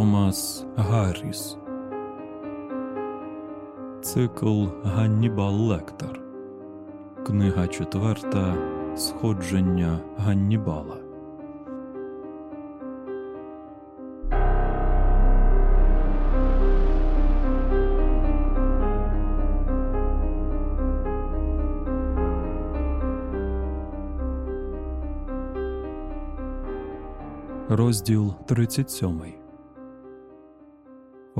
Томас Гарріс. Цикл Ганнібал Лектор Книга четверта. Сходження Ганнібала. Розділ 37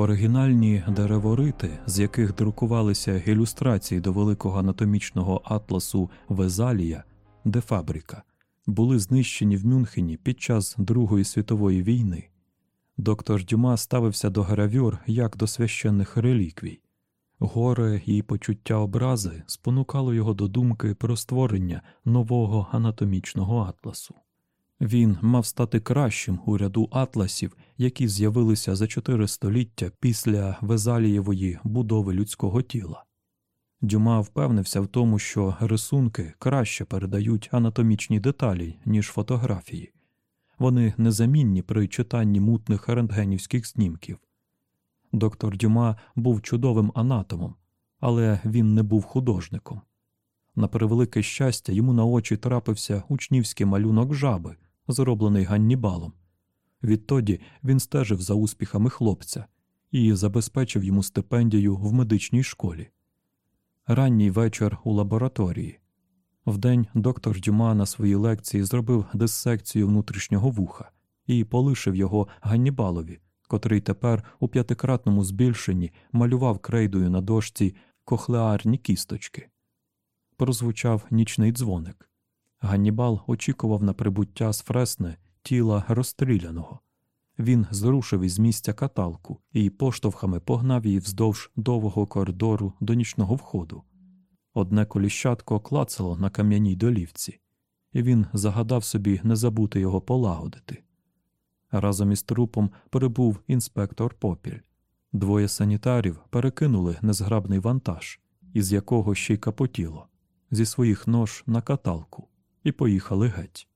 Оригінальні дереворити, з яких друкувалися ілюстрації до великого анатомічного атласу Везалія, де фабрика, були знищені в Мюнхені під час Другої світової війни. Доктор Дюма ставився до гравюр як до священних реліквій. Горе і почуття образи спонукало його до думки про створення нового анатомічного атласу. Він мав стати кращим у ряду атласів, які з'явилися за чотири століття після Везалієвої будови людського тіла. Дюма впевнився в тому, що рисунки краще передають анатомічні деталі, ніж фотографії, вони незамінні при читанні мутних рентгенівських снімків. Доктор Дюма був чудовим анатомом, але він не був художником. На превелике щастя, йому на очі трапився учнівський малюнок жаби зроблений Ганнібалом. Відтоді він стежив за успіхами хлопця і забезпечив йому стипендію в медичній школі. Ранній вечір у лабораторії. Вдень доктор Дюма на своїй лекції зробив диссекцію внутрішнього вуха і полишив його Ганнібалові, котрий тепер у п'ятикратному збільшенні малював крейдою на дошці кохлеарні кісточки. Прозвучав нічний дзвоник. Ганнібал очікував на прибуття з Фресне тіла розстріляного. Він зрушив із місця каталку і поштовхами погнав її вздовж довгого коридору до нічного входу. Одне коліщатко клацало на кам'яній долівці, і він загадав собі не забути його полагодити. Разом із трупом прибув інспектор Попіль. Двоє санітарів перекинули незграбний вантаж, із якого ще й капотіло, зі своїх нош на каталку і поїхали геть.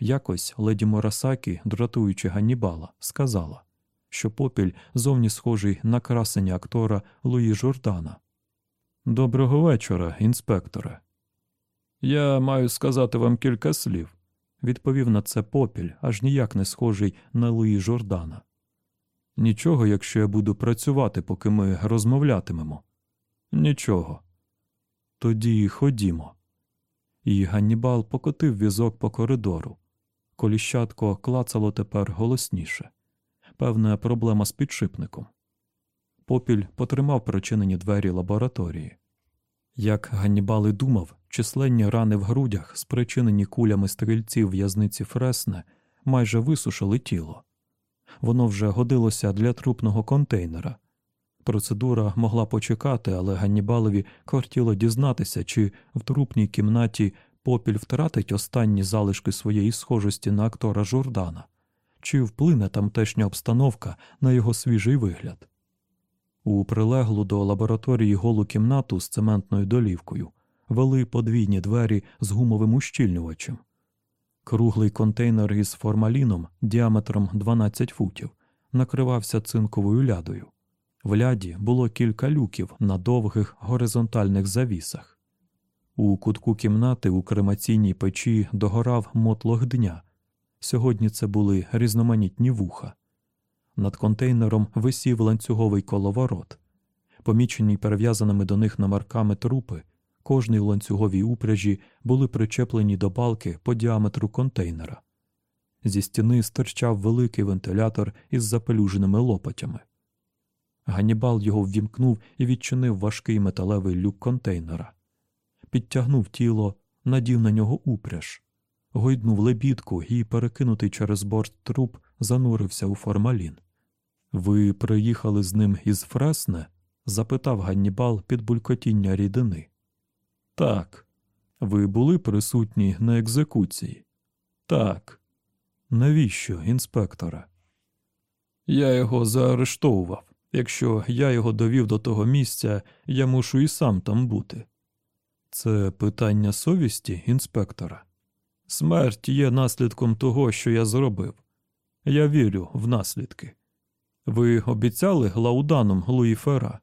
Якось леді Морасакі, дратуючи Ганнібала, сказала, що попіль зовні схожий на красеня актора Луї Жордана. Доброго вечора, інспекторе. Я маю сказати вам кілька слів, відповів на це попіль, аж ніяк не схожий на Луї Жордана. Нічого, якщо я буду працювати, поки ми розмовлятимемо. Нічого. Тоді ходімо і Ганнібал покотив візок по коридору. Коліщатко клацало тепер голосніше певна проблема з підшипником. Попіль потримав причинені двері лабораторії. Як Ганнібал і думав, численні рани в грудях, спричинені кулями стрільців в'язниці Фресне, майже висушили тіло. Воно вже годилося для трупного контейнера. Процедура могла почекати, але Ганнібалові кортіло дізнатися, чи в трупній кімнаті попіль втратить останні залишки своєї схожості на актора Жордана, чи вплине тамтешня обстановка на його свіжий вигляд. У прилеглу до лабораторії голу кімнату з цементною долівкою вели подвійні двері з гумовим ущільнювачем. Круглий контейнер із формаліном діаметром 12 футів накривався цинковою лядою. В ляді було кілька люків на довгих горизонтальних завісах. У кутку кімнати у кремаційній печі догорав мотлох дня. Сьогодні це були різноманітні вуха. Над контейнером висів ланцюговий коловорот. Помічені перев'язаними до них намарками трупи, кожній ланцюговій упряжі були причеплені до балки по діаметру контейнера. Зі стіни стирчав великий вентилятор із запелюженими лопатями. Ганнібал його ввімкнув і відчинив важкий металевий люк контейнера, підтягнув тіло, надів на нього упряж, гойднув лебідку і, перекинутий через борт труп, занурився у формалін. Ви приїхали з ним із Фресне? запитав Ганнібал під булькотіння рідини. Так. Ви були присутні на екзекуції? Так. Навіщо, інспектора? Я його заарештовував. Якщо я його довів до того місця, я мушу і сам там бути. Це питання совісті, інспектора. Смерть є наслідком того, що я зробив. Я вірю в наслідки. Ви обіцяли лауданум Луї Фера?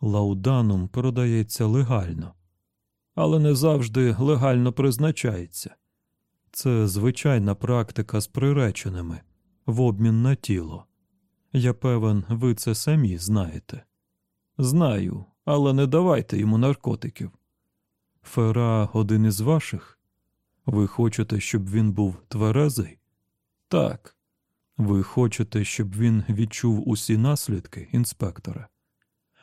Лауданум продається легально, але не завжди легально призначається. Це звичайна практика з приреченими в обмін на тіло. Я певен, ви це самі знаєте. Знаю, але не давайте йому наркотиків. Фера один із ваших? Ви хочете, щоб він був тверезий? Так. Ви хочете, щоб він відчув усі наслідки, інспекторе?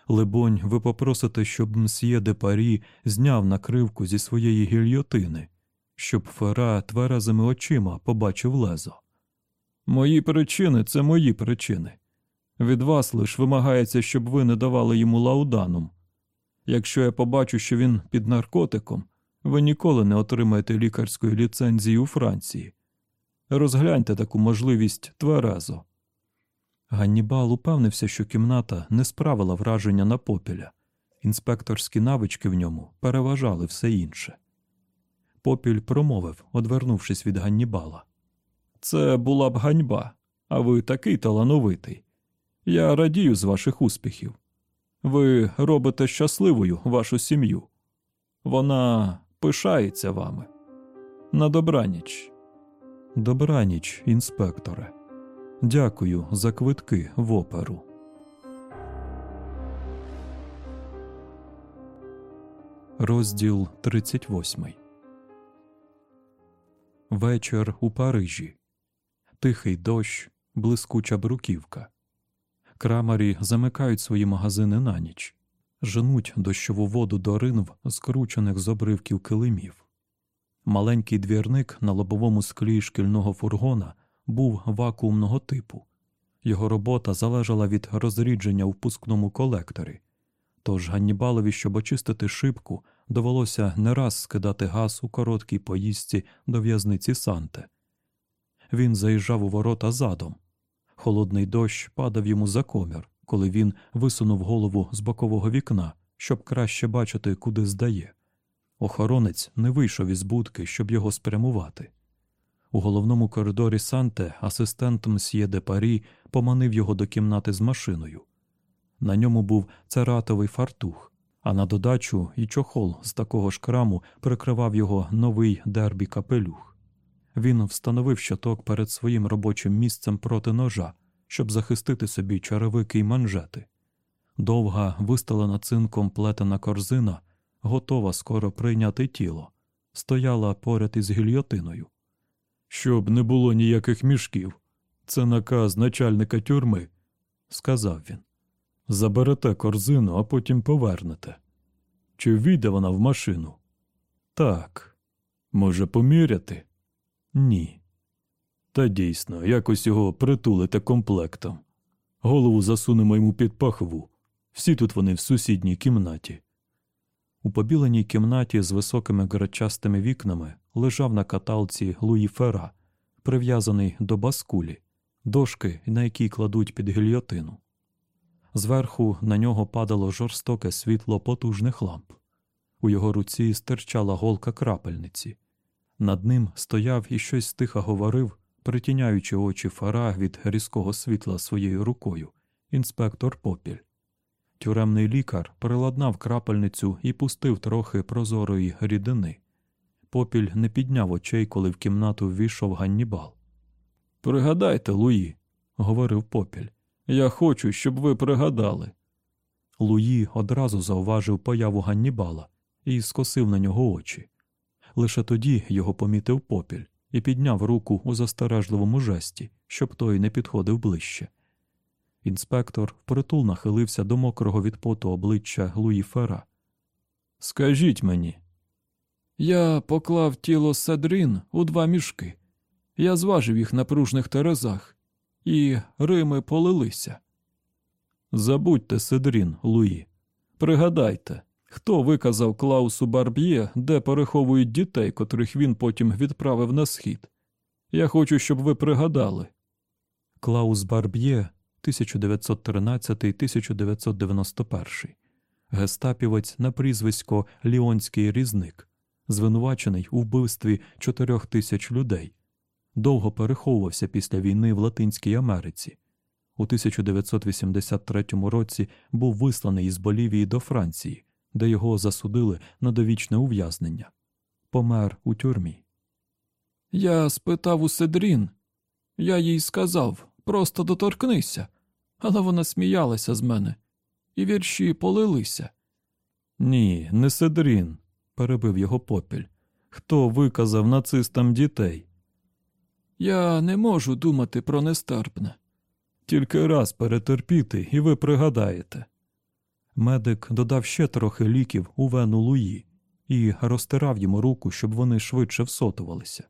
Либонь, ви попросите, щоб мсьє де Парі зняв накривку зі своєї гільйотини, щоб Фера тверезими очима побачив лезо. Мої причини це мої причини. Від вас лиш вимагається, щоб ви не давали йому лауданум. Якщо я побачу, що він під наркотиком, ви ніколи не отримаєте лікарської ліцензії у Франції. Розгляньте таку можливість тверезо. Ганнібал упевнився, що кімната не справила враження на попіля. Інспекторські навички в ньому переважали все інше. Попіль промовив, одвернувшись від Ганнібала. Це була б ганьба, а ви такий талановитий. Я радію з ваших успіхів. Ви робите щасливою вашу сім'ю. Вона пишається вами. На добраніч. Добраніч, інспекторе. Дякую за квитки в оперу. Розділ 38 Вечір у Парижі. Тихий дощ, блискуча бруківка. Крамарі замикають свої магазини на ніч, женуть дощову воду до ринв, скручених з обривків килимів. Маленький двірник на лобовому склі шкільного фургона був вакуумного типу. Його робота залежала від розрідження у впускному колекторі. Тож Ганнібалові, щоб очистити шибку, довелося не раз скидати газ у короткій поїздці до в'язниці Санте. Він заїжджав у ворота задом. Холодний дощ падав йому за комір, коли він висунув голову з бокового вікна, щоб краще бачити, куди здає. Охоронець не вийшов із будки, щоб його спрямувати. У головному коридорі Санте асистент мсьє де Парі поманив його до кімнати з машиною. На ньому був цератовий фартух, а на додачу і чохол з такого ж краму прикривав його новий дербі капелюх. Він встановив щоток перед своїм робочим місцем проти ножа, щоб захистити собі черевики й манжети. Довга, вистелена цинком плетена корзина, готова скоро прийняти тіло, стояла поряд із гільйотиною. Щоб не було ніяких мішків. Це наказ начальника тюрми, сказав він. Заберете корзину, а потім повернете. Чи війде вона в машину? Так. Може, поміряти? Ні. Та дійсно, якось його притулите комплектом. Голову засунемо йому під пахву. Всі тут вони в сусідній кімнаті. У побіленій кімнаті з високими грачастими вікнами лежав на каталці Луї Фера, прив'язаний до баскулі, дошки, на якій кладуть під гільйотину. Зверху на нього падало жорстоке світло потужних ламп. У його руці стирчала голка крапельниці. Над ним стояв і щось тихо говорив, притіняючи очі фара від різкого світла своєю рукою, інспектор Попіль. Тюремний лікар приладнав крапельницю і пустив трохи прозорої рідини. Попіль не підняв очей, коли в кімнату ввійшов Ганнібал. Пригадайте, Луї, говорив попіль. Я хочу, щоб ви пригадали. Луї одразу зауважив появу Ганнібала і скосив на нього очі. Лише тоді його помітив попіль і підняв руку у застережливому жесті, щоб той не підходив ближче. Інспектор впритул нахилився до мокрого від поту обличчя Луї Фера. Скажіть мені. Я поклав тіло Седрін у два мішки. Я зважив їх на пружних терезах, і рими полилися. Забудьте Седрін, Луї. Пригадайте, хто виказав Клаусу Барб'є, де переховують дітей, котрих він потім відправив на схід. Я хочу, щоб ви пригадали. Клаус Барб'є 1913-1991, гестапівець на прізвисько Ліонський різник, звинувачений у вбивстві чотирьох тисяч людей, довго переховувався після війни в Латинській Америці. У 1983 році був висланий із Болівії до Франції, де його засудили на довічне ув'язнення. Помер у тюрмі. Я спитав у Седрін. Я їй сказав просто доторкнися, але вона сміялася з мене, і вірші полилися. Ні, не Седрін, перебив його попіль. Хто виказав нацистам дітей? Я не можу думати про нестерпне. Тільки раз перетерпіти, і ви пригадаєте. Медик додав ще трохи ліків у вену Луї і розтирав йому руку, щоб вони швидше всотувалися.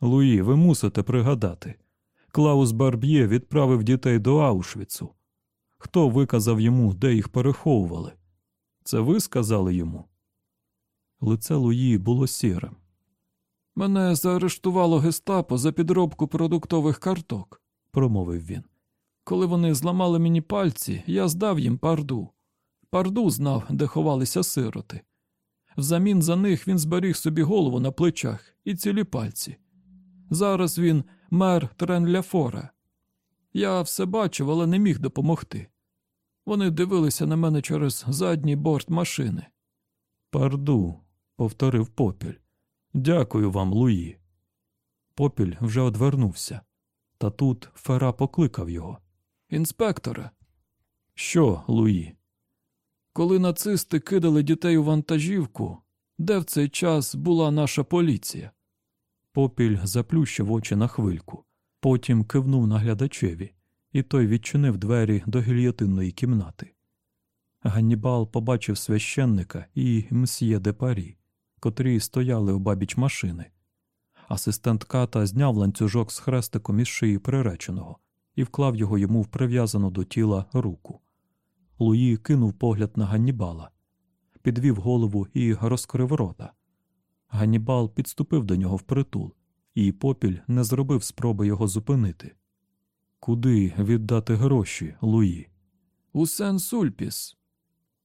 Луї, ви мусите пригадати. Клаус Барб'є відправив дітей до Аушвіцу. Хто виказав йому, де їх переховували? Це ви сказали йому? Лице Луї було сірим. Мене заарештувало гестапо за підробку продуктових карток, промовив він. Коли вони зламали мені пальці, я здав їм парду. Парду знав, де ховалися сироти. Взамін за них він зберіг собі голову на плечах і цілі пальці. Зараз він мер Тренляфора. Я все бачив, але не міг допомогти. Вони дивилися на мене через задній борт машини. Парду, повторив попіль. Дякую вам, Луї. Попіль вже одвернувся. Та тут Фера покликав його. Інспекторе. Що, Луї? Коли нацисти кидали дітей у вантажівку, де в цей час була наша поліція? Попіль заплющив очі на хвильку, потім кивнув наглядачеві, і той відчинив двері до гільйотинної кімнати. Ганнібал побачив священника і мсьє де Парі, котрі стояли у бабіч машини. Асистент ката зняв ланцюжок з хрестиком із шиї приреченого і вклав його йому в прив'язану до тіла руку. Луї кинув погляд на Ганнібала, підвів голову і розкрив рота. Ганнібал підступив до нього впритул, і попіль не зробив спроби його зупинити. Куди віддати гроші, Луї? У Сен-Сульпіс.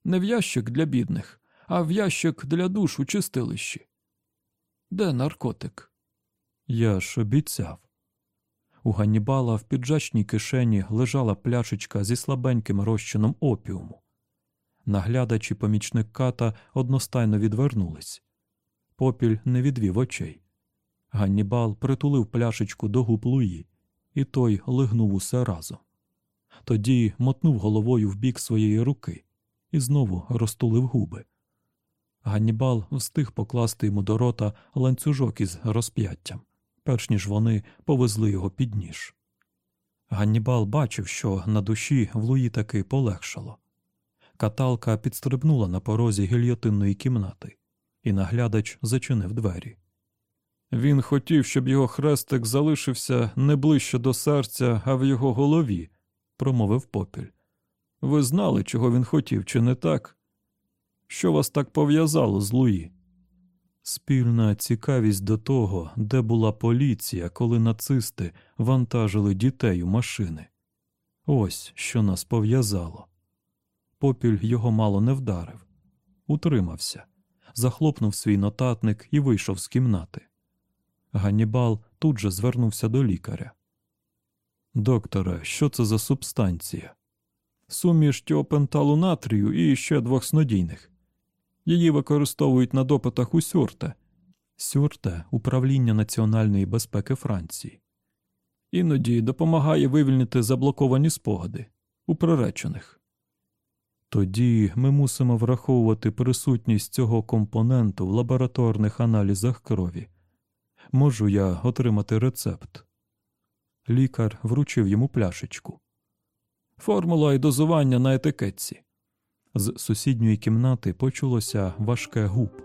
Не в ящик для бідних, а в ящик для душ у чистилищі. Де наркотик? Я ж обіцяв. У Ганнібала в піджачній кишені лежала пляшечка зі слабеньким розчином опіуму. Наглядач і помічник ката одностайно відвернулись. Попіль не відвів очей. Ганнібал притулив пляшечку до губ Луї, і той лигнув усе разом. Тоді мотнув головою в бік своєї руки і знову розтулив губи. Ганнібал встиг покласти йому до рота ланцюжок із розп'яттям, перш ніж вони повезли його під ніж. Ганнібал бачив, що на душі в Луї таки полегшало. Каталка підстрибнула на порозі гільйотинної кімнати, і наглядач зачинив двері. Він хотів, щоб його хрестик залишився не ближче до серця, а в його голові, промовив попіль. Ви знали, чого він хотів, чи не так? Що вас так пов'язало з Луї? Спільна цікавість до того, де була поліція, коли нацисти вантажили дітей у машини. Ось що нас пов'язало. Попіль його мало не вдарив, утримався, захлопнув свій нотатник і вийшов з кімнати. Ганнібал тут же звернувся до лікаря. Докторе, що це за субстанція? Суміш тіопенталу натрію і ще двох снодійних. Її використовують на допитах у Сюрте. Сюрте управління національної безпеки Франції. Іноді допомагає вивільнити заблоковані спогади у приречених. Тоді ми мусимо враховувати присутність цього компоненту в лабораторних аналізах крові. Можу я отримати рецепт? Лікар вручив йому пляшечку. Формула і дозування на етикетці. З сусідньої кімнати почулося важке губ.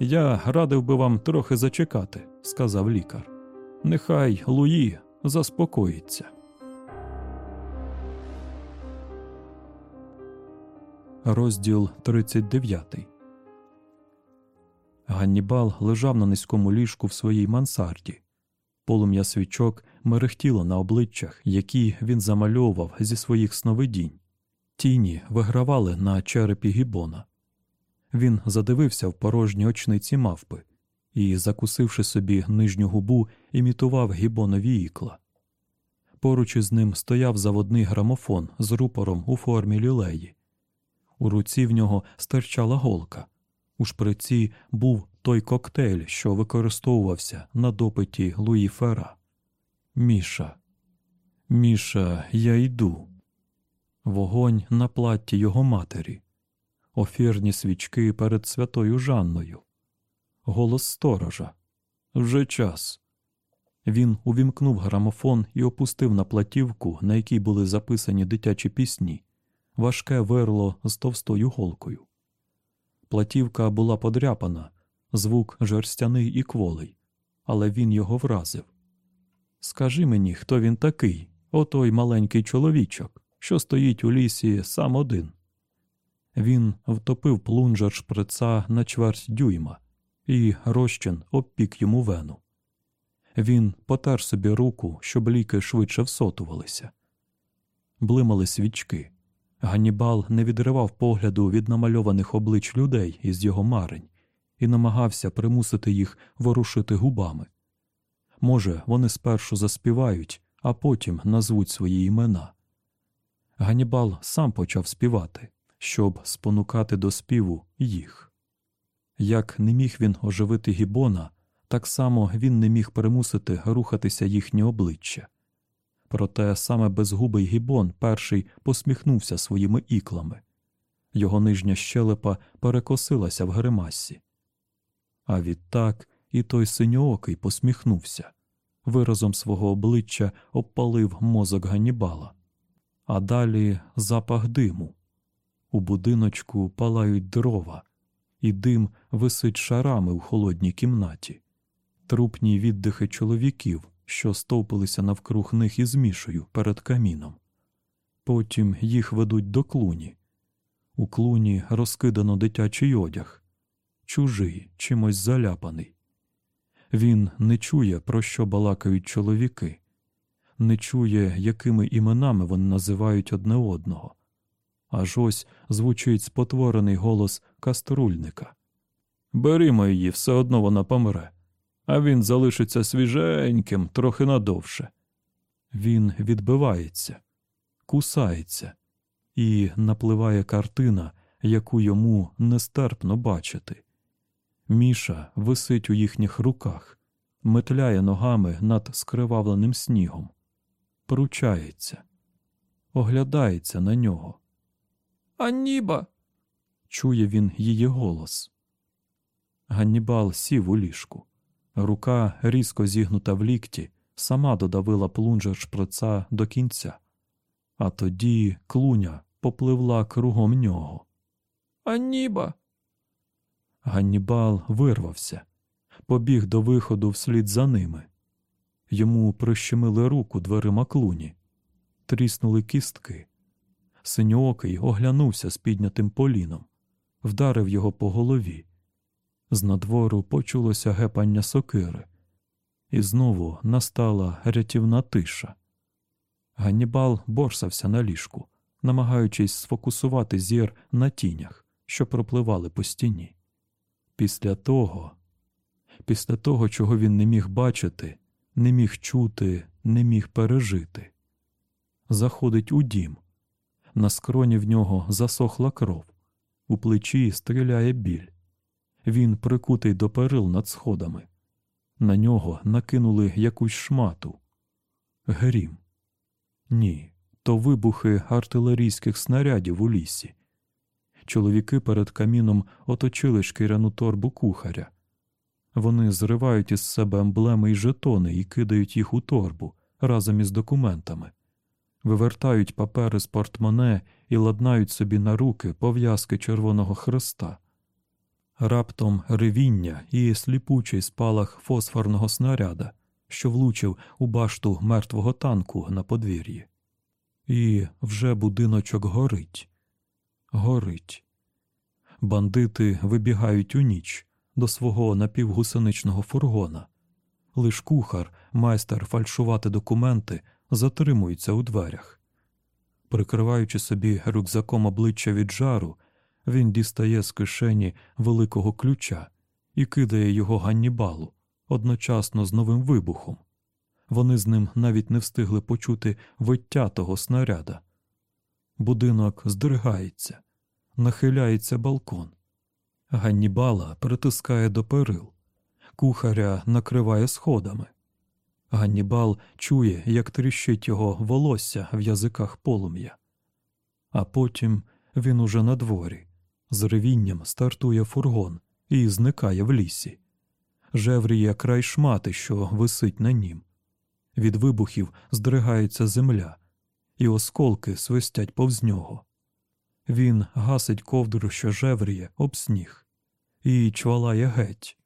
Я радив би вам трохи зачекати, сказав лікар. Нехай Луї заспокоїться. Розділ 39 Ганнібал лежав на низькому ліжку в своїй мансарді. Полум'я свічок мерехтіло на обличчях, які він замальовував зі своїх сновидінь. Тіні вигравали на черепі гібона. Він задивився в порожні очниці мавпи і, закусивши собі нижню губу, імітував гібонові ікла. Поруч із ним стояв заводний грамофон з рупором у формі лілеї. У руці в нього стирчала голка. У шприці був той коктейль, що використовувався на допиті Луї Фера. Міша, Міша, я йду. Вогонь на платті його матері, офірні свічки перед святою Жанною, голос сторожа. Вже час. Він увімкнув грамофон і опустив на платівку, на якій були записані дитячі пісні, важке верло з товстою голкою. Платівка була подряпана, звук жерстяний і кволий, але він його вразив. Скажи мені, хто він такий, отой маленький чоловічок, що стоїть у лісі сам один. Він втопив плунжер шприца на чверть дюйма, і розчин обпік йому вену. Він потер собі руку, щоб ліки швидше всотувалися. Блимали свічки. Ганнібал не відривав погляду від намальованих облич людей із його марень і намагався примусити їх ворушити губами. Може, вони спершу заспівають, а потім назвуть свої імена. Ганнібал сам почав співати, щоб спонукати до співу їх. Як не міг він оживити гібона, так само він не міг примусити рухатися їхні обличчя. Проте саме безгубий гібон перший посміхнувся своїми іклами. Його нижня щелепа перекосилася в гримасі. А відтак і той синьоокий посміхнувся, виразом свого обличчя обпалив мозок Ганнібала. А далі запах диму. У будиночку палають дрова, і дим висить шарами в холодній кімнаті, трупні віддихи чоловіків, що стовпилися навкруг них із мішою перед каміном. Потім їх ведуть до клуні. У клуні розкидано дитячий одяг, чужий, чимось заляпаний. Він не чує, про що балакають чоловіки, не чує, якими іменами вони називають одне одного. Аж ось звучить спотворений голос каструльника. Берімо її, все одно вона помре, а він залишиться свіженьким трохи надовше. Він відбивається, кусається, і напливає картина, яку йому нестерпно бачити. Міша висить у їхніх руках, метляє ногами над скривавленим снігом, поручається, оглядається на нього. Аніба. Чує він її голос. Ганнібал сів у ліжку. Рука, різко зігнута в лікті, сама додавила плунжер шприца до кінця, а тоді клуня попливла кругом нього. Аніба. Ганнібал вирвався, побіг до виходу вслід за ними. Йому прищемили руку дверима клуні, тріснули кістки. Синьоокий оглянувся з піднятим поліном, вдарив його по голові. З надвору почулося гепання сокири, і знову настала рятівна тиша. Ганнібал борсався на ліжку, намагаючись сфокусувати зір на тінях, що пропливали по стіні. Після того, після того, чого він не міг бачити, не міг чути, не міг пережити, заходить у дім. На скроні в нього засохла кров, у плечі стріляє біль. Він прикутий до перил над сходами. На нього накинули якусь шмату. Грім. Ні, то вибухи артилерійських снарядів у лісі. Чоловіки перед каміном оточили шкіряну торбу кухаря. Вони зривають із себе емблеми й жетони і кидають їх у торбу разом із документами, вивертають папери з портмоне і ладнають собі на руки пов'язки Червоного Хреста. Раптом ревіння і сліпучий спалах фосфорного снаряда, що влучив у башту мертвого танку на подвір'ї. І вже будиночок горить, горить. Бандити вибігають у ніч до свого напівгусеничного фургона. Лиш кухар, майстер фальшувати документи, затримується у дверях. Прикриваючи собі рюкзаком обличчя від жару, він дістає з кишені великого ключа і кидає його Ганнібалу одночасно з новим вибухом. Вони з ним навіть не встигли почути виття того снаряда. Будинок здригається, нахиляється балкон. Ганнібала притискає до перил, кухаря накриває сходами. Ганнібал чує, як тріщить його волосся в язиках полум'я. А потім він уже на дворі, з ревінням стартує фургон і зникає в лісі. Жевріє край шмати, що висить на нім. Від вибухів здригається земля, і осколки свистять повз нього. Він гасить ковдру, що жевріє, об сніг, і чвалає геть,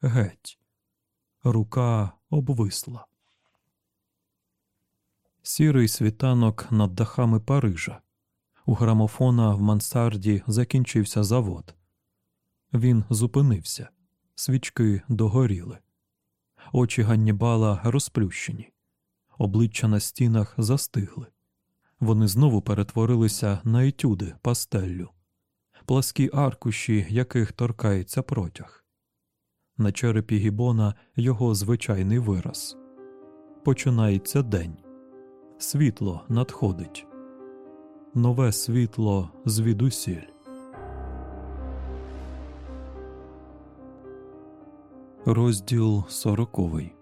геть. Рука обвисла. Сірий світанок над дахами Парижа. У грамофона в мансарді закінчився завод. Він зупинився, свічки догоріли. Очі Ганнібала розплющені, обличчя на стінах застигли. Вони знову перетворилися на етюди пастеллю, пласкі аркуші, яких торкається протяг. На черепі гібона його звичайний вираз. Починається день. Світло надходить. Нове світло звідусіль. Розділ сороковий.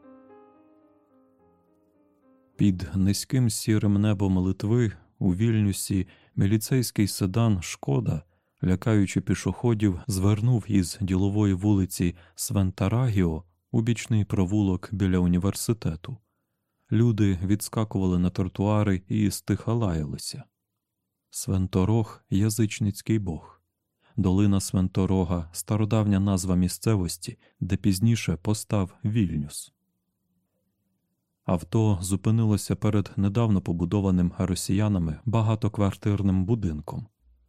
Під низьким сірим небом Литви у Вільнюсі міліцейський седан Шкода, лякаючи пішоходів, звернув із ділової вулиці Свентарагіо у бічний провулок біля університету. Люди відскакували на тротуари і стиха лаялися. Свенторог язичницький бог. Долина Свенторога стародавня назва місцевості, де пізніше постав Вільнюс. Авто зупинилося перед недавно побудованим росіянами багатоквартирним будинком,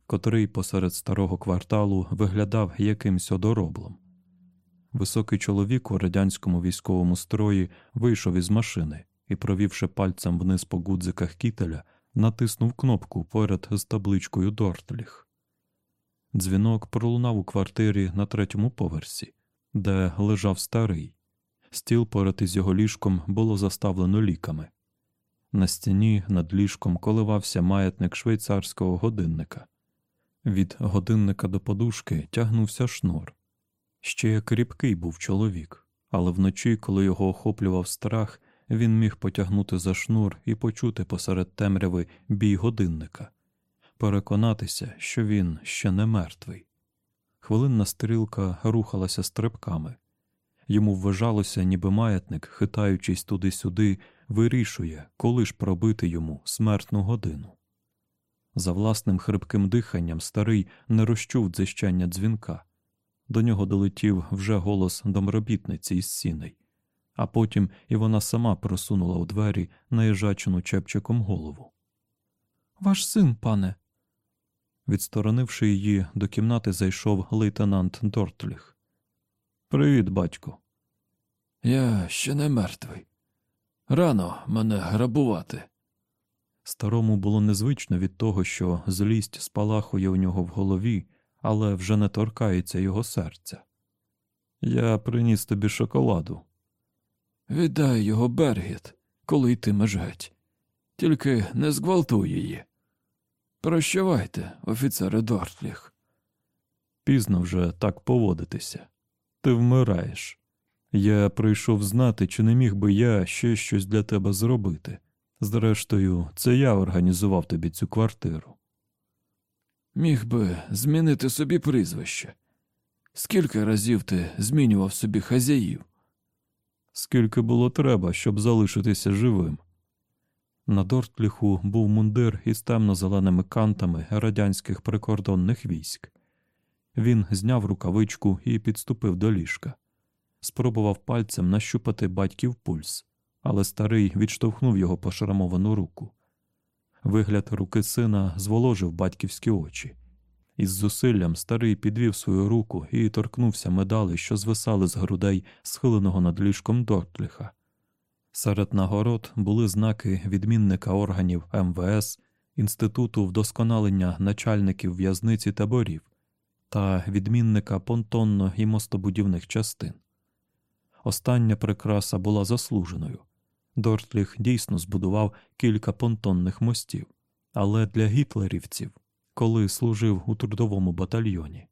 котрий посеред старого кварталу виглядав якимсь одороблом. Високий чоловік у радянському військовому строї вийшов із машини і, провівши пальцем вниз по гудзиках кітеля, натиснув кнопку поряд з табличкою Дортліх. Дзвінок пролунав у квартирі на третьому поверсі, де лежав старий. Стіл поряд із його ліжком було заставлено ліками. На стіні над ліжком коливався маятник швейцарського годинника. Від годинника до подушки тягнувся шнур. Ще як кріпкий був чоловік, але вночі, коли його охоплював страх, він міг потягнути за шнур і почути посеред темряви бій годинника переконатися, що він ще не мертвий. Хвилинна стрілка рухалася стрибками. Йому вважалося, ніби маятник, хитаючись туди-сюди, вирішує, коли ж пробити йому смертну годину. За власним хрипким диханням старий не розчув дзищання дзвінка. До нього долетів вже голос домробітниці із сіней, а потім і вона сама просунула у двері наїжачену чепчиком голову. Ваш син, пане, Відсторонивши її, до кімнати зайшов лейтенант Дортліх. Привіт, батько. Я ще не мертвий. Рано мене грабувати. Старому було незвично від того, що злість спалахує у нього в голові, але вже не торкається його серця. Я приніс тобі шоколаду. Віддай його Бергіт, коли йтимеш геть. Тільки не зґвалтуй її. Прощавайте, офіцере Дортліх. Пізно вже так поводитися. Ти вмираєш. Я прийшов знати, чи не міг би я ще щось для тебе зробити. Зрештою, це я організував тобі цю квартиру. Міг би змінити собі прізвище. Скільки разів ти змінював собі хазяїв? Скільки було треба, щоб залишитися живим. На Дортліху був мундир із темно-зеленими кантами радянських прикордонних військ. Він зняв рукавичку і підступив до ліжка. Спробував пальцем нащупати батьків пульс, але старий відштовхнув його пошрамовану руку. Вигляд руки сина зволожив батьківські очі. Із зусиллям старий підвів свою руку і торкнувся медалей, що звисали з грудей схиленого над ліжком Дортліха. Серед нагород були знаки відмінника органів МВС, Інституту вдосконалення начальників в'язниці таборів та відмінника понтонно і мостобудівних частин. Остання прикраса була заслуженою. Дортліх дійсно збудував кілька понтонних мостів, але для гітлерівців, коли служив у трудовому батальйоні.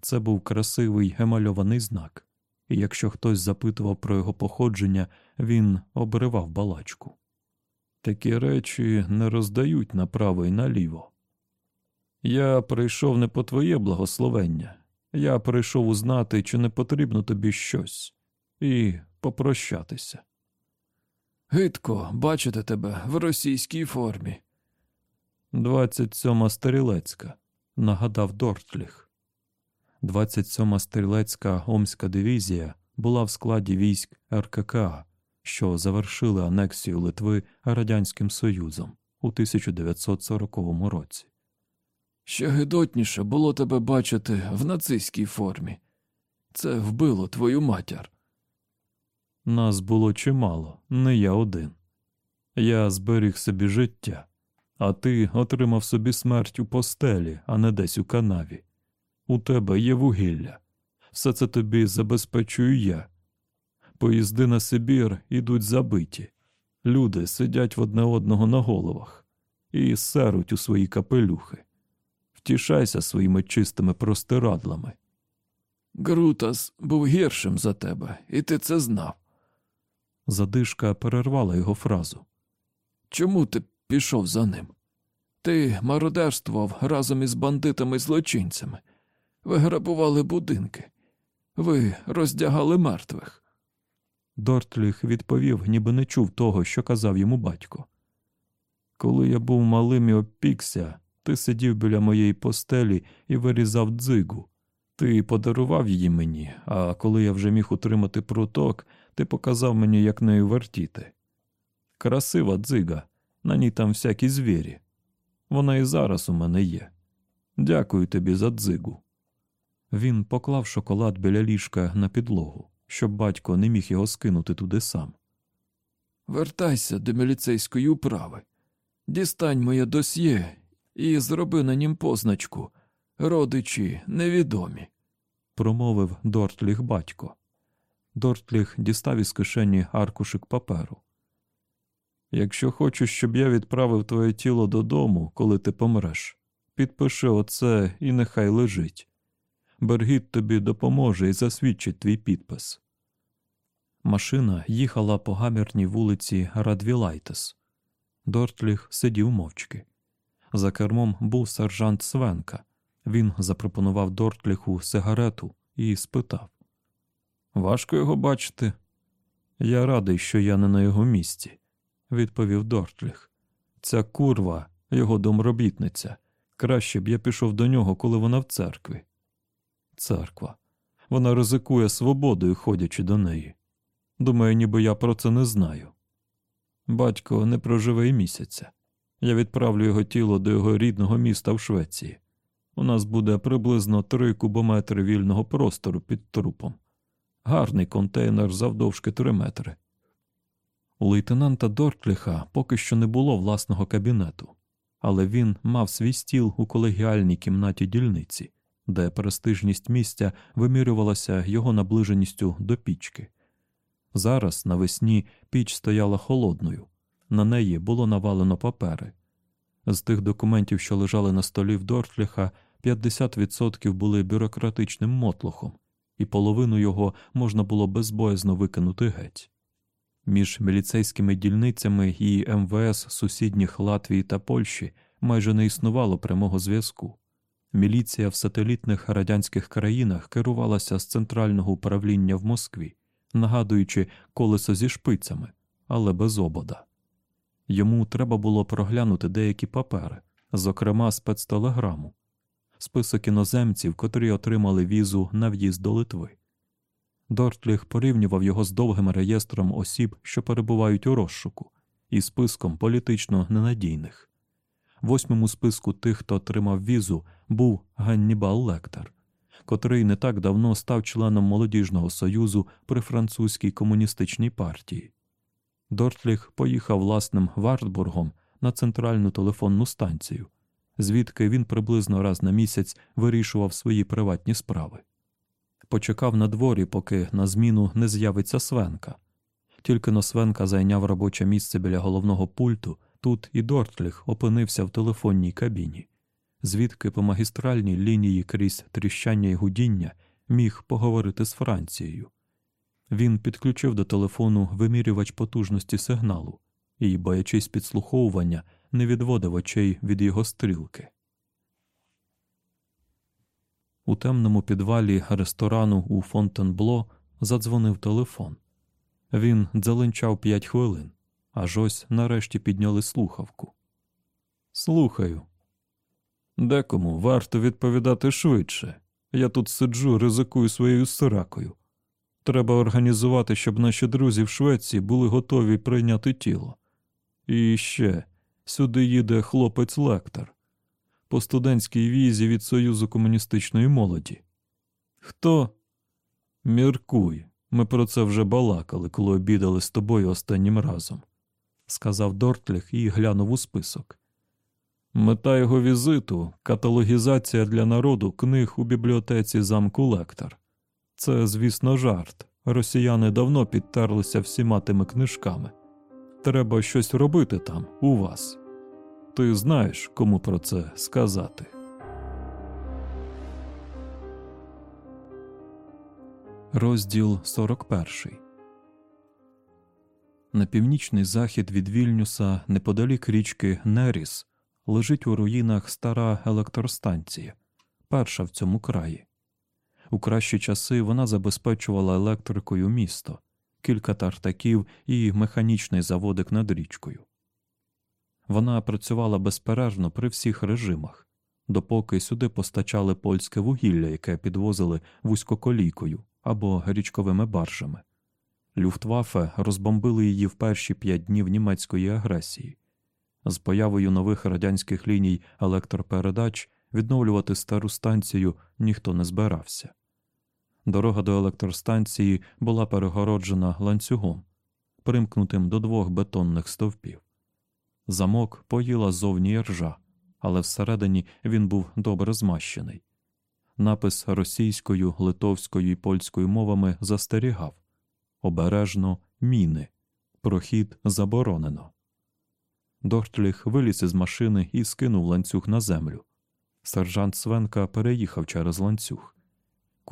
Це був красивий емальований знак, і якщо хтось запитував про його походження, він обривав балачку. Такі речі не роздають направо і наліво. Я прийшов не по твоє благословення, я прийшов узнати, чи не потрібно тобі щось, і попрощатися. Гидко бачити тебе в російській формі. 27-ма стрілецька, нагадав Дортліх. 27-ма стрілецька Омська дивізія була в складі військ РККА, що завершили анексію Литви Радянським Союзом у 1940 році. Ще гидотніше було тебе бачити в нацистській формі. Це вбило твою матір. Нас було чимало, не я один. Я зберіг собі життя, а ти отримав собі смерть у постелі, а не десь у канаві. У тебе є вугілля. Все це тобі забезпечую я. Поїзди на Сибір ідуть забиті. Люди сидять в одне одного на головах і серуть у свої капелюхи. Втішайся своїми чистими простирадлами. Грутас був гіршим за тебе, і ти це знав. Задишка перервала його фразу. Чому ти пішов за ним? Ти мародерствував разом із бандитами-злочинцями. Ви грабували будинки, ви роздягали мертвих. Дортліх відповів, ніби не чув того, що казав йому батько. Коли я був малим і опікся, ти сидів біля моєї постелі і вирізав дзигу. Ти подарував її мені, а коли я вже міг утримати пруток, ти показав мені, як нею вертіти. Красива дзига, на ній там всякі звірі. Вона і зараз у мене є. Дякую тобі за дзигу. Він поклав шоколад біля ліжка на підлогу, щоб батько не міг його скинути туди сам. Вертайся до міліцейської управи, дістань моє досьє і зроби на нім позначку родичі невідомі. промовив Дортліх батько. Дортліх дістав із кишені аркушик паперу. Якщо хочеш, щоб я відправив твоє тіло додому, коли ти помреш, підпиши оце і нехай лежить. Бергіт тобі допоможе і засвідчить твій підпис. Машина їхала по гамірній вулиці Радвілайтес. Дортліх сидів мовчки. За кермом був сержант Свенка. Він запропонував Дортліху сигарету і спитав Важко його бачити. Я радий, що я не на його місці, відповів Дортліх. Ця курва, його домробітниця. Краще б я пішов до нього, коли вона в церкві. Церква. Вона ризикує свободою, ходячи до неї. Думаю, ніби я про це не знаю. Батько не проживе й місяця. Я відправлю його тіло до його рідного міста в Швеції. У нас буде приблизно три кубометри вільного простору під трупом. Гарний контейнер завдовжки три метри. У лейтенанта Дортліха поки що не було власного кабінету, але він мав свій стіл у колегіальній кімнаті дільниці, де престижність місця вимірювалася його наближеністю до пічки. Зараз навесні піч стояла холодною, на неї було навалено папери. З тих документів, що лежали на столі в Дортліха, 50% були бюрократичним мотлохом, і половину його можна було безбоязно викинути геть. Між міліцейськими дільницями і МВС сусідніх Латвії та Польщі майже не існувало прямого зв'язку. Міліція в сателітних радянських країнах керувалася з центрального управління в Москві, нагадуючи колесо зі шпицями, але без обода. Йому треба було проглянути деякі папери, зокрема спецтелеграму, список іноземців, котрі отримали візу на в'їзд до Литви. Дортліх порівнював його з довгим реєстром осіб, що перебувають у розшуку, і списком політично ненадійних. Восьмим у списку тих, хто отримав візу, був Ганнібал Лектор, котрий не так давно став членом молодіжного союзу при французькій комуністичній партії. Дортліх поїхав власним Вартбургом на центральну телефонну станцію, звідки він приблизно раз на місяць вирішував свої приватні справи. Почекав на дворі, поки на зміну не з'явиться свенка. Тільки Носвенка зайняв робоче місце біля головного пульту, тут і Дортліх опинився в телефонній кабіні, звідки по магістральній лінії крізь тріщання й гудіння міг поговорити з Францією. Він підключив до телефону вимірювач потужності сигналу і, боячись підслуховування, не відводив очей від його стрілки. У темному підвалі ресторану у Фонтенбло задзвонив телефон. Він дзеленчав п'ять хвилин, аж ось нарешті підняли слухавку. Слухаю. Декому варто відповідати швидше. Я тут сиджу, ризикую своєю сиракою. Треба організувати, щоб наші друзі в Швеції були готові прийняти тіло. І ще сюди їде хлопець лектор по студентській візі від Союзу комуністичної молоді. Хто? Міркуй. Ми про це вже балакали, коли обідали з тобою останнім разом, сказав Дортліх і глянув у список. Мета його візиту каталогізація для народу книг у бібліотеці замку Лектор. Це, звісно, жарт. Росіяни давно підтерлися всіма тими книжками. Треба щось робити там, у вас. Ти знаєш, кому про це сказати. Розділ 41 На північний захід від Вільнюса, неподалік річки Неріс, лежить у руїнах стара електростанція, перша в цьому краї. У кращі часи вона забезпечувала електрикою місто, кілька тартаків і механічний заводик над річкою. Вона працювала безперервно при всіх режимах, допоки сюди постачали польське вугілля, яке підвозили вузькоколійкою або річковими баржами. Люфтваффе розбомбили її в перші п'ять днів німецької агресії. З появою нових радянських ліній електропередач відновлювати стару станцію ніхто не збирався. Дорога до електростанції була перегороджена ланцюгом, примкнутим до двох бетонних стовпів. Замок поїла зовні ржа, але всередині він був добре змащений. Напис російською, литовською і польською мовами застерігав обережно міни, прохід заборонено. Дортліх виліз із машини і скинув ланцюг на землю. Сержант Свенка переїхав через ланцюг.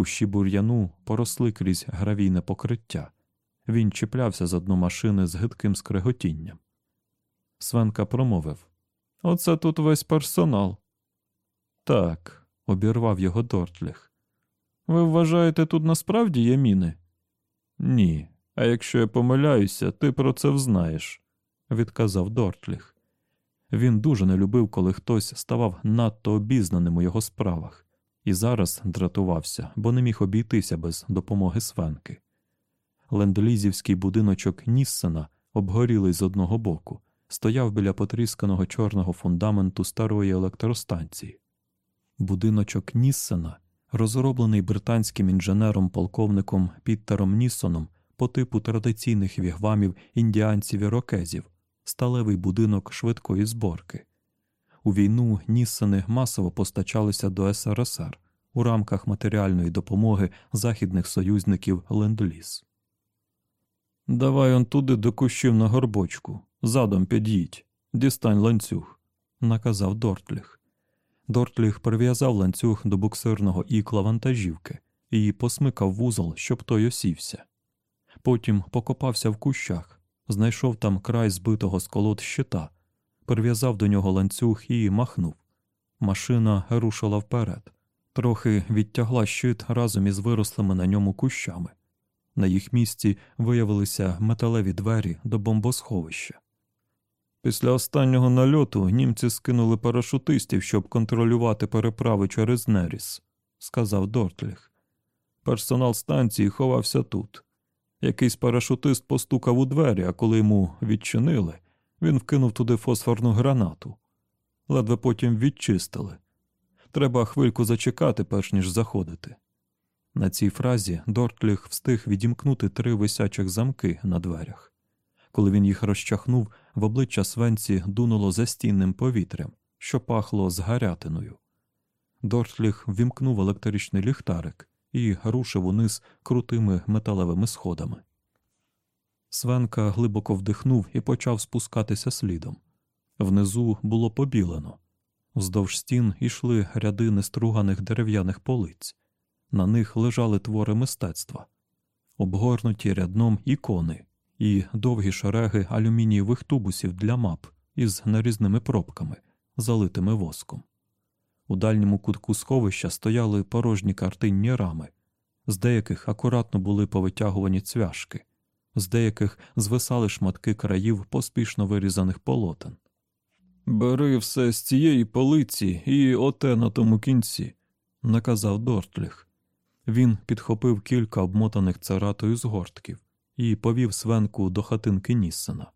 Кущі бур'яну поросли крізь гравійне покриття. Він чіплявся з одну машини з гидким скреготінням. Свенка промовив Оце тут весь персонал. Так, обірвав його Дортліх. Ви вважаєте, тут насправді є міни? Ні. А якщо я помиляюся, ти про це взнаєш, відказав Дортліх. Він дуже не любив, коли хтось ставав надто обізнаним у його справах, і зараз дратувався, бо не міг обійтися без допомоги Свенки. Лендлізівський будиночок Ніссена, обгорілий з одного боку, стояв біля потрісканого чорного фундаменту старої електростанції. Будиночок Ніссена, розроблений британським інженером-полковником Піттером Нісоном по типу традиційних вігвамів індіанців і рокезів, сталевий будинок швидкої зборки. У війну Ніссени масово постачалися до СРСР у рамках матеріальної допомоги західних союзників Ленд-Ліз. Давай он туди до кущів на горбочку, задом під'їдь, дістань ланцюг, наказав Дортліх. Дортліх прив'язав ланцюг до буксирного ікла вантажівки і посмикав вузол, щоб той осівся. Потім покопався в кущах, знайшов там край збитого з колод щита, прив'язав до нього ланцюг і махнув. Машина рушила вперед, трохи відтягла щит разом із вирослими на ньому кущами. На їх місці виявилися металеві двері до бомбосховища. Після останнього нальоту німці скинули парашутистів, щоб контролювати переправи через Неріс, сказав Дортліх. Персонал станції ховався тут. Якийсь парашутист постукав у двері, а коли йому відчинили, він вкинув туди фосфорну гранату. Ледве потім відчистили. Треба хвильку зачекати, перш ніж заходити. На цій фразі Дортліх встиг відімкнути три висячих замки на дверях. Коли він їх розчахнув, в обличчя Свенці дунуло застінним повітрям, що пахло згарятиною. Дортліх вімкнув електричний ліхтарик і рушив униз крутими металевими сходами. Свенка глибоко вдихнув і почав спускатися слідом. Внизу було побілено. Вздовж стін йшли ряди неструганих дерев'яних полиць. На них лежали твори мистецтва, обгорнуті рядном ікони і довгі шереги алюмінієвих тубусів для мап із нарізними пробками, залитими воском. У дальньому кутку сховища стояли порожні картинні рами, з деяких акуратно були повитягувані цвяшки, з деяких звисали шматки країв поспішно вирізаних полотен. Бери все з цієї полиці і оте на тому кінці, наказав Дортліх. Він підхопив кілька обмотаних царатою згортків і повів свенку до хатинки Ніссена.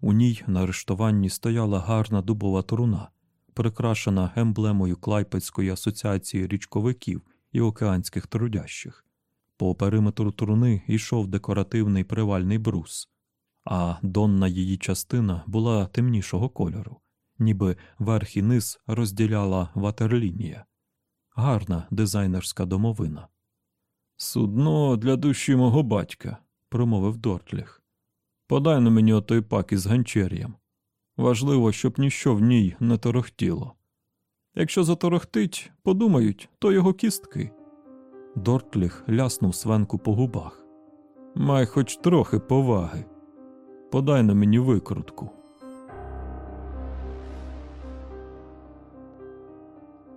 У ній на арештуванні стояла гарна дубова труна, прикрашена емблемою Клайпецької асоціації річковиків і океанських трудящих. По периметру труни йшов декоративний привальний брус, а донна її частина була темнішого кольору, ніби верх і низ розділяла ватерлінія. Гарна дизайнерська домовина. Судно для душі мого батька, промовив Дортліх. Подай на мені отой пак із ганчер'ям. Важливо, щоб ніщо в ній не торохтіло. Якщо заторохтить, подумають, то його кістки. Дортліх ляснув свенку по губах. Май хоч трохи поваги. Подай на мені викрутку.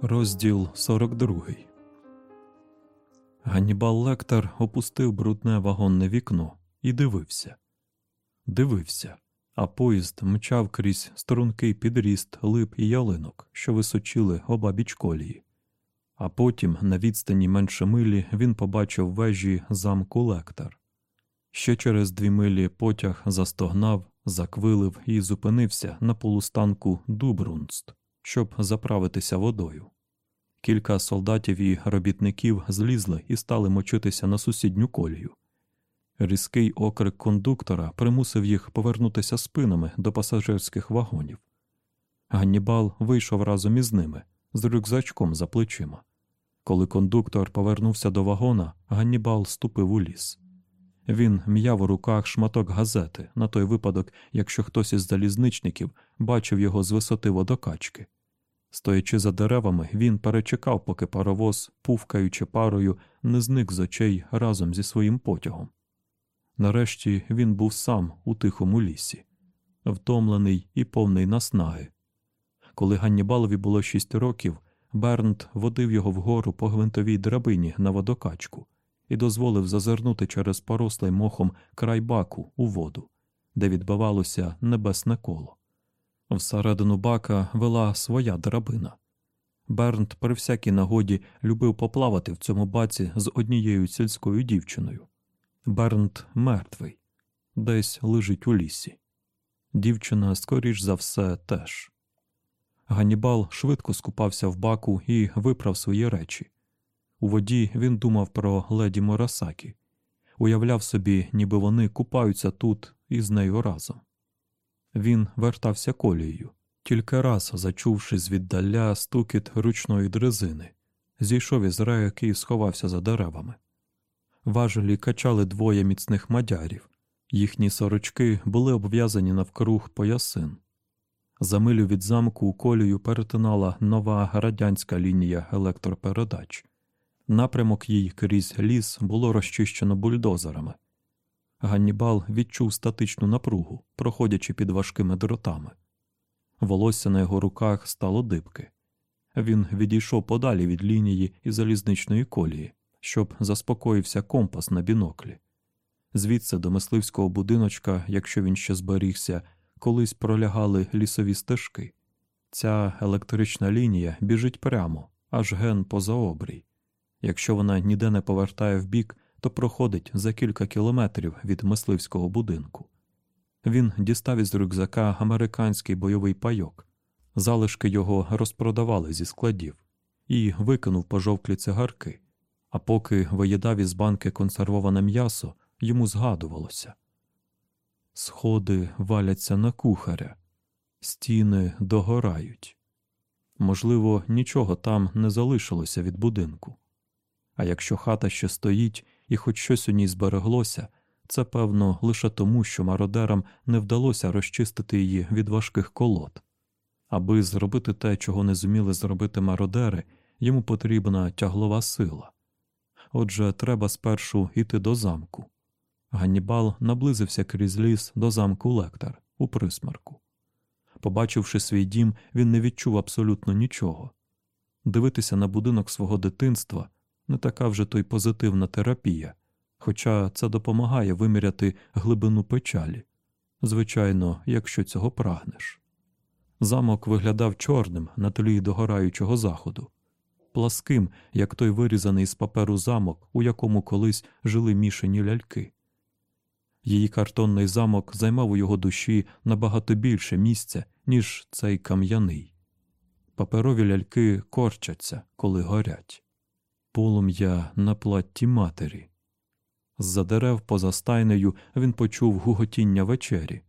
Розділ 42 Ганнібал Лектор опустив брудне вагонне вікно і дивився. Дивився, а поїзд мчав крізь стрункий підріст лип і ялинок, що височили обабіч колії. А потім, на відстані менше милі, він побачив вежі замку Лектор. Ще через дві милі потяг застогнав, заквилив і зупинився на полустанку Дубрунст, щоб заправитися водою. Кілька солдатів і робітників злізли і стали мочитися на сусідню колію. Різкий окрик кондуктора примусив їх повернутися спинами до пасажирських вагонів. Ганнібал вийшов разом із ними з рюкзачком за плечима. Коли кондуктор повернувся до вагона, Ганнібал ступив у ліс. Він м'яв у руках шматок газети на той випадок, якщо хтось із залізничників бачив його з висоти водокачки. Стоячи за деревами, він перечекав, поки паровоз, пувкаючи парою, не зник з очей разом зі своїм потягом. Нарешті він був сам у тихому лісі, втомлений і повний наснаги. Коли Ганнібалові було шість років, Бернт водив його вгору по гвинтовій драбині на водокачку і дозволив зазирнути через порослий мохом край баку у воду, де відбивалося небесне коло. Всередину бака вела своя драбина. Бернт при всякій нагоді любив поплавати в цьому баці з однією сільською дівчиною. Бернт мертвий, десь лежить у лісі. Дівчина, скоріш за все, теж. Ганнібал швидко скупався в баку і виправ свої речі. У воді він думав про леді Морасакі, уявляв собі, ніби вони купаються тут із нею разом. Він вертався колією, тільки раз зачувши звіддаля стукіт ручної дрезини, зійшов із рейки і сховався за деревами. Важелі качали двоє міцних мадярів, їхні сорочки були обв'язані навкруг поясин. За милю від замку колію перетинала нова радянська лінія електропередач. Напрямок їй крізь ліс було розчищено бульдозерами. Ганнібал відчув статичну напругу, проходячи під важкими дротами. Волосся на його руках стало дибки. Він відійшов подалі від лінії і залізничної колії, щоб заспокоївся компас на біноклі. Звідси до мисливського будиночка, якщо він ще зберігся, колись пролягали лісові стежки. Ця електрична лінія біжить прямо, аж ген поза обрій. Якщо вона ніде не повертає вбік, то проходить за кілька кілометрів від мисливського будинку. Він дістав із рюкзака американський бойовий пайок, залишки його розпродавали зі складів, і викинув пожовклі цигарки. А поки виїдав із банки консервоване м'ясо, йому згадувалося. Сходи валяться на кухаря, стіни догорають. Можливо, нічого там не залишилося від будинку. А якщо хата ще стоїть і хоч щось у ній збереглося, Це певно лише тому, що мародерам не вдалося розчистити її від важких колод. Аби зробити те, чого не зуміли зробити мародери, йому потрібна тяглова сила. Отже, треба спершу йти до замку. Ганнібал наблизився крізь ліс до замку Лектор у присмарку. Побачивши свій дім, він не відчув абсолютно нічого. Дивитися на будинок свого дитинства не така вже то й позитивна терапія, хоча це допомагає виміряти глибину печалі, звичайно, якщо цього прагнеш. Замок виглядав чорним на тлі догораючого заходу, пласким, як той вирізаний з паперу замок, у якому колись жили мішані ляльки. Її картонний замок займав у його душі набагато більше місця, ніж цей кам'яний. Паперові ляльки корчаться, коли горять. Полум'я на платті матері. З-за дерев поза стайнею він почув гуготіння вечері,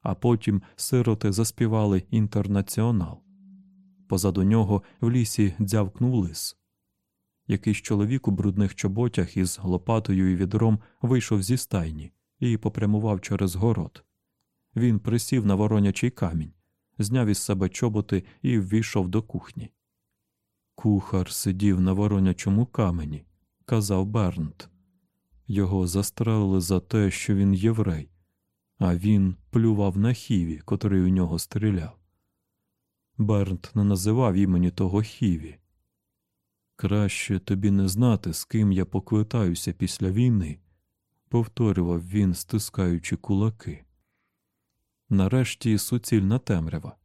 а потім сироти заспівали інтернаціонал. Позаду нього в лісі дзявкнув лис. Якийсь чоловік у брудних чоботях із лопатою і відром вийшов зі стайні і попрямував через город. Він присів на воронячий камінь, зняв із себе чоботи і ввійшов до кухні. Кухар сидів на воронячому камені, казав Бернт. Його застрелили за те, що він єврей, а він плював на хіві, котрий у нього стріляв. Бернт не називав імені того хіві. Краще тобі не знати, з ким я поквитаюся після війни, повторював він, стискаючи кулаки. Нарешті суцільна темрява.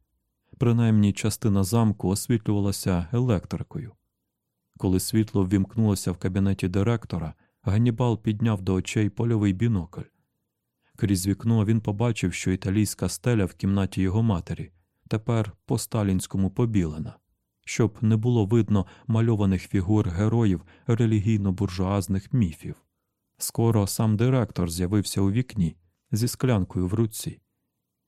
Принаймні частина замку освітлювалася електрикою. Коли світло ввімкнулося в кабінеті директора, Ганнібал підняв до очей польовий бінокль. Крізь вікно він побачив, що італійська стеля в кімнаті його матері тепер по сталінському побілена, щоб не було видно мальованих фігур героїв релігійно-буржуазних міфів. Скоро сам директор з'явився у вікні зі склянкою в руці.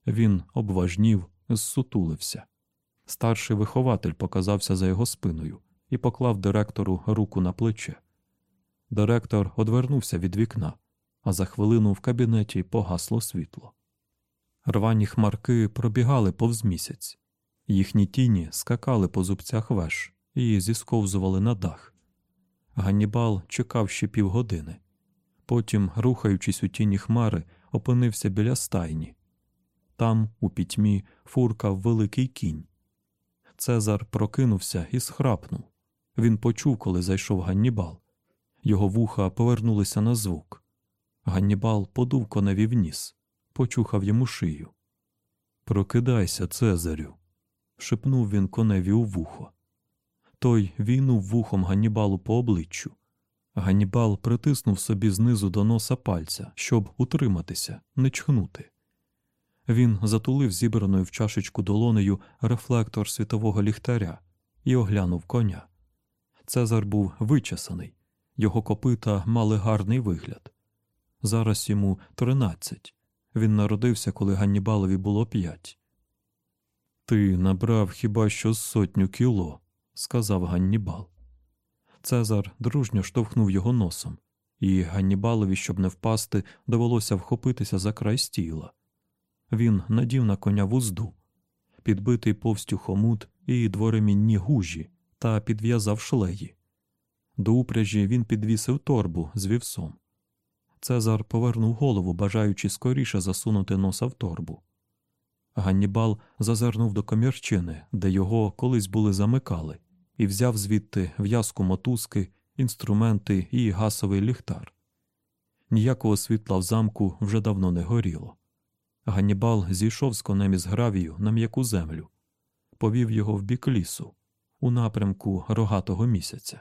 Він обважнів, зсутулився. Старший вихователь показався за його спиною і поклав директору руку на плече. Директор одвернувся від вікна, а за хвилину в кабінеті погасло світло. Рвані хмарки пробігали повз місяць, їхні тіні скакали по зубцях веж і зісковзували на дах. Ганнібал чекав ще півгодини. Потім, рухаючись у тіні хмари, опинився біля стайні. Там, у пітьмі, фуркав великий кінь. Цезар прокинувся і схрапнув. Він почув, коли зайшов Ганнібал. Його вуха повернулися на звук. Ганнібал подув коневі в ніс, почухав йому шию. Прокидайся, Цезарю. шепнув він коневі у вухо. Той війнув вухом Ганнібалу по обличчю. Ганнібал притиснув собі знизу до носа пальця, щоб утриматися, не чхнути. Він затулив зібраною в чашечку долонею рефлектор світового ліхтаря і оглянув коня. Цезар був вичесаний, його копита мали гарний вигляд. Зараз йому тринадцять. Він народився, коли Ганнібалові було п'ять. Ти набрав хіба що сотню кіло, сказав Ганнібал. Цезар дружньо штовхнув його носом, і Ганнібалові, щоб не впасти, довелося вхопитися за край стіла. Він надів на коня вузду, підбитий повстю хомут і дворемінні гужі та підв'язав шлеї. До упряжі він підвісив торбу з вівсом. Цезар повернув голову, бажаючи скоріше засунути носа в торбу. Ганнібал зазирнув до комірчини, де його колись були замикали, і взяв звідти в'язку мотузки, інструменти і гасовий ліхтар. Ніякого світла в замку вже давно не горіло. Ганнібал зійшов з конем із гравію на м'яку землю, повів його в бік лісу, у напрямку рогатого місяця.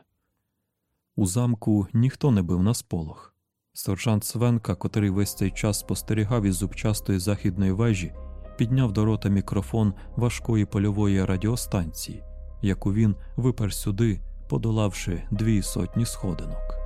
У замку ніхто не бив на сполох. Сержант Свенка, котрий весь цей час спостерігав із зубчастої західної вежі, підняв до рота мікрофон важкої польової радіостанції, яку він випер сюди, подолавши дві сотні сходинок.